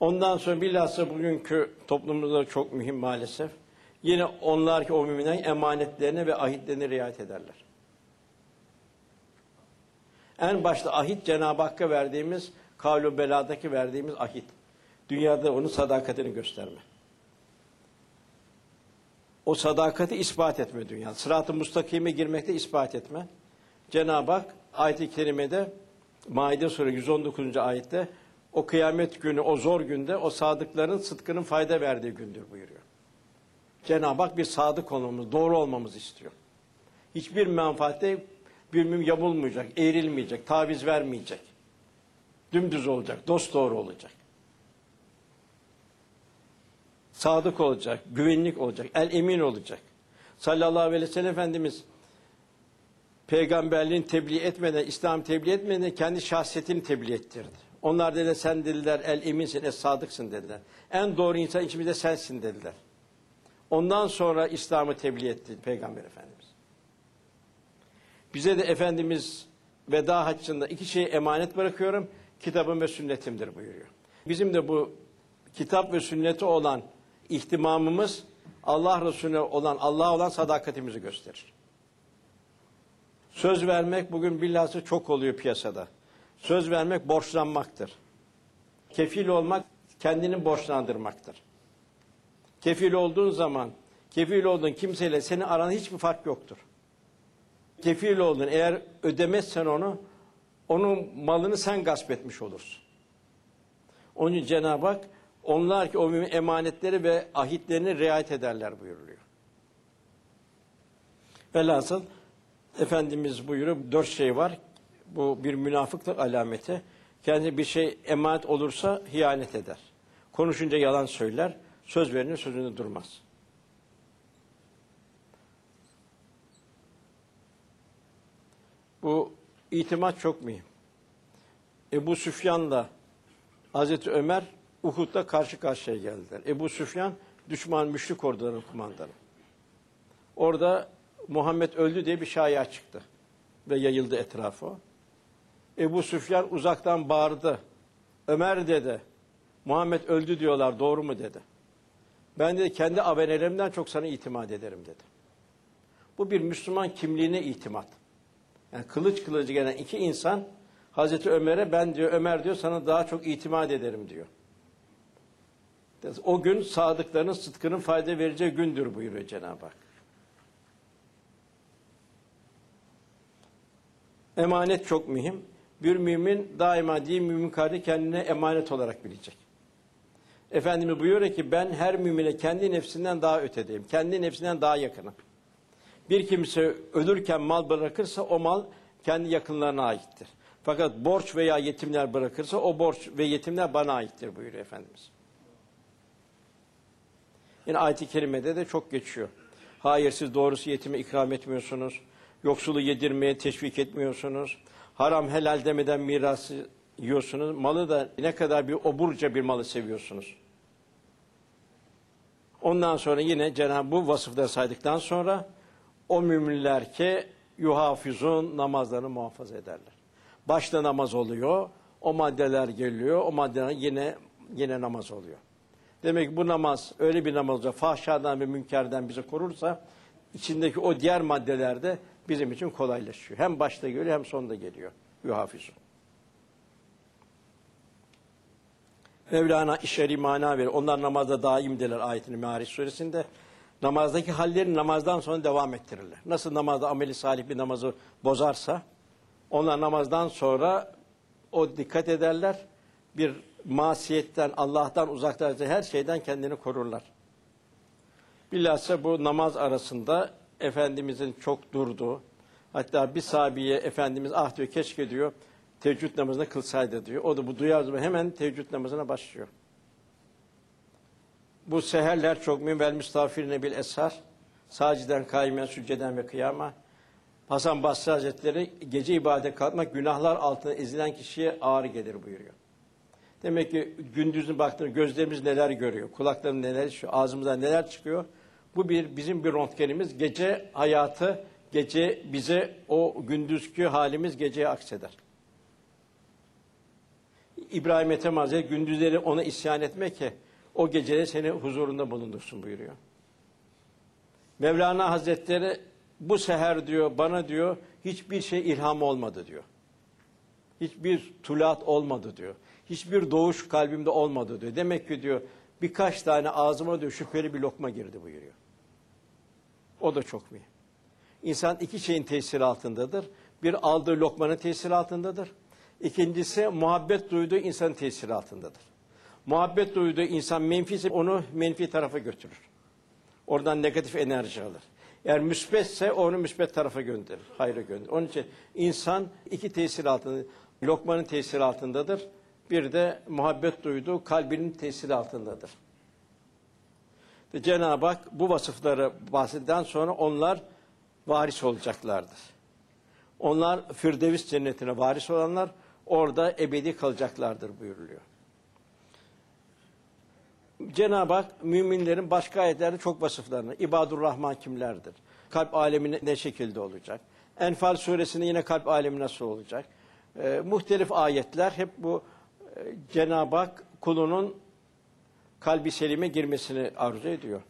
Ondan sonra bilhassa bugünkü toplumumuzda çok mühim maalesef. Yine onlar ki o müminlerin emanetlerine ve ahitlerine riayet ederler. En başta ahit Cenab-ı Hakk'a verdiğimiz kavlu beladaki verdiğimiz ahit. Dünyada onun sadakatini gösterme. O sadakati ispat etme dünya. Sırat-ı mustakime girmekte ispat etme. Cenab-ı Hak ayet-i kerimede Maide Suresi 119. ayette o kıyamet günü, o zor günde o sadıkların sıdkının fayda verdiği gündür buyuruyor. Cenab-ı Hak bir sadık olmamız, doğru olmamızı istiyor. Hiçbir menfaatte bir mümin yamulmayacak, eğrilmeyecek, taviz vermeyecek. Dümdüz olacak, dost doğru olacak. Sadık olacak, güvenlik olacak, el emin olacak. Sallallahu aleyhi ve sellem Efendimiz peygamberliğini tebliğ etmeden, İslam tebliğ etmeden kendi şahsiyetini tebliğ ettirdi. Onlar dediler sen dediler el eminsin, es sadıksın dediler. En doğru insan içimizde sensin dediler. Ondan sonra İslam'ı tebliğ etti Peygamber Efendimiz. Bize de Efendimiz veda haccında iki şeyi emanet bırakıyorum, kitabım ve sünnetimdir buyuruyor. Bizim de bu kitap ve sünneti olan ihtimamımız Allah Resulüne olan, Allah'a olan sadakatimizi gösterir. Söz vermek bugün bilhassa çok oluyor piyasada. Söz vermek borçlanmaktır. Kefil olmak kendini borçlandırmaktır. Kefil olduğun zaman, kefil olduğun kimseyle senin aranda hiçbir fark yoktur. Kefil oldun, eğer ödemezsen onu, onun malını sen gasp etmiş olursun. Onun için Cenab-ı Hak, onlar ki o emanetleri ve ahitlerini riayet ederler buyuruluyor. Velhasıl Efendimiz buyuruyor, dört şey var. Bu bir münafıklık alameti. Kendi bir şey emanet olursa hiyanet eder. Konuşunca yalan söyler, söz verir sözünde durmaz. Bu itimat çok mühim. Ebu Süfyan'la Hazreti Ömer Uhud'da karşı karşıya geldiler. Ebu Süfyan düşman müşrik orduların kumandanı. Orada Muhammed öldü diye bir şaya çıktı ve yayıldı etrafı. Ebu Süfyan uzaktan bağırdı. Ömer dedi. Muhammed öldü diyorlar doğru mu dedi. Ben de kendi avenelerimden çok sana itimat ederim dedi. Bu bir Müslüman kimliğine itimat. Yani kılıç kılıcı gelen iki insan Hazreti Ömer'e ben diyor Ömer diyor sana daha çok itimat ederim diyor. O gün sadıkların sıdkının fayda vereceği gündür buyuruyor Cenab-ı Hak. Emanet çok mühim. Bir mümin daima değil mümin kardeşi kendine emanet olarak bilecek. Efendimiz buyuruyor ki ben her mümine kendi nefsinden daha ötedeyim. Kendi nefsinden daha yakınım. Bir kimse ölürken mal bırakırsa o mal kendi yakınlarına aittir. Fakat borç veya yetimler bırakırsa o borç ve yetimler bana aittir buyuruyor Efendimiz. Yine ayet-i kerimede de çok geçiyor. Hayır siz doğrusu yetime ikram etmiyorsunuz. Yoksulu yedirmeye teşvik etmiyorsunuz. Haram helal demeden mirası yiyorsunuz. Malı da ne kadar bir oburca bir malı seviyorsunuz. Ondan sonra yine Cenab-ı bu vasıfları saydıktan sonra o müminler ki yuhafizun namazlarını muhafaza ederler. Başta namaz oluyor, o maddeler geliyor, o maddeler yine yine namaz oluyor. Demek ki bu namaz öyle bir namaz olacak, fahşadan ve münkerden bizi korursa, içindeki o diğer maddeler de bizim için kolaylaşıyor. Hem başta geliyor hem sonda geliyor. Yuhafizun. Mevlana işeri mana verir. Onlar namazda daimdiler ayetini Meariç suresinde. Namazdaki hallerini namazdan sonra devam ettirirler. Nasıl namazda ameli salih bir namazı bozarsa, onlar namazdan sonra o dikkat ederler. Bir masiyetten, Allah'tan uzaklaştığı her şeyden kendini korurlar. Bilhassa bu namaz arasında Efendimizin çok durduğu, hatta bir sahabiye Efendimiz ah diyor keşke diyor teheccüd namazını kılsaydı diyor. O da bu duyar zaman hemen teheccüd namazına başlıyor. Bu seherler çok mühim. Vel müstafirine bil eshar. Saciden, kaimen, sücceden ve kıyama. Hasan Basri Hazretleri gece ibadet kalkmak günahlar altında ezilen kişiye ağır gelir buyuruyor. Demek ki gündüzün baktığında gözlerimiz neler görüyor, kulaklarımız neler işiyor, ağzımızdan neler çıkıyor. Bu bir bizim bir röntgenimiz. Gece hayatı, gece bize o gündüzkü halimiz geceye akseder. İbrahim Ethem gündüzleri ona isyan etme ki o gecede seni huzurunda bulundursun buyuruyor. Mevlana Hazretleri bu seher diyor bana diyor hiçbir şey ilham olmadı diyor. Hiçbir tulat olmadı diyor. Hiçbir doğuş kalbimde olmadı diyor. Demek ki diyor birkaç tane ağzıma diyor şüpheli bir lokma girdi buyuruyor. O da çok mühim. İnsan iki şeyin tesiri altındadır. Bir aldığı lokmanın tesiri altındadır. İkincisi muhabbet duyduğu insanın tesiri altındadır. Muhabbet duyduğu insan menfi ise onu menfi tarafa götürür. Oradan negatif enerji alır. Eğer müsbetse onu müsbet tarafa gönderir, hayra gönderir. Onun için insan iki tesir altında, lokmanın tesiri altındadır. Bir de muhabbet duyduğu kalbinin tesiri altındadır. Ve Cenab-ı Hak bu vasıfları bahseden sonra onlar varis olacaklardır. Onlar Firdevs cennetine varis olanlar orada ebedi kalacaklardır buyuruluyor. Cenab-ı Hak müminlerin başka ayetlerde çok vasıflarını, İbadur Rahman kimlerdir? Kalp alemi ne şekilde olacak? Enfal suresinde yine kalp alemi nasıl olacak? Ee, muhtelif ayetler hep bu e, Cenab-ı Hak kulunun kalbi selime girmesini arzu ediyor.